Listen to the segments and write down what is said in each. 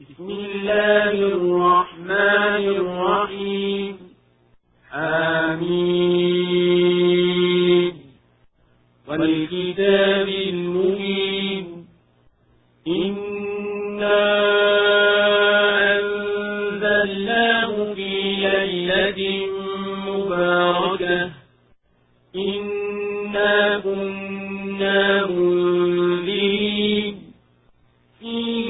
بسم الله الرحمن الرحيم. آمين. والكتاب المبين. إنا أنزلناه في ليلة مباركة. إنا كنا منذرين. فيها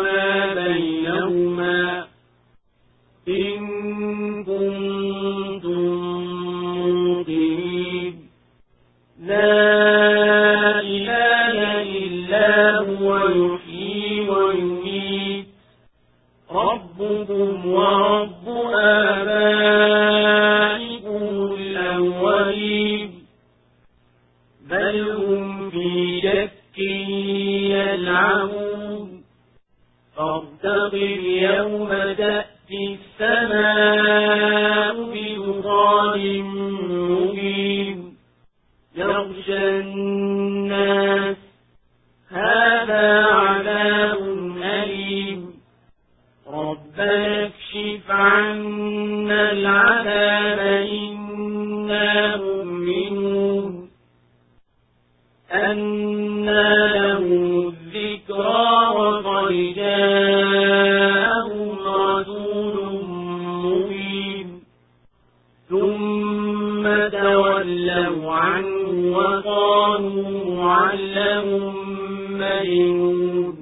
ربكم ورب آبائكم الأولين. بل هم في شك يلعبون. فارتقب يوم تأتي السماء بدخان مبين. يغشى أنا لهم الذكرى وقد جاءهم رسول مبين. ثم تولوا عنه وقالوا معلم مجنون.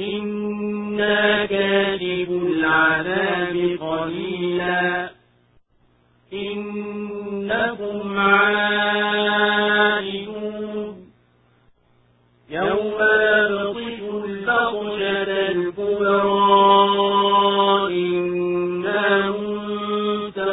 إنا كاتب العذاب قليلا. إنكم عاد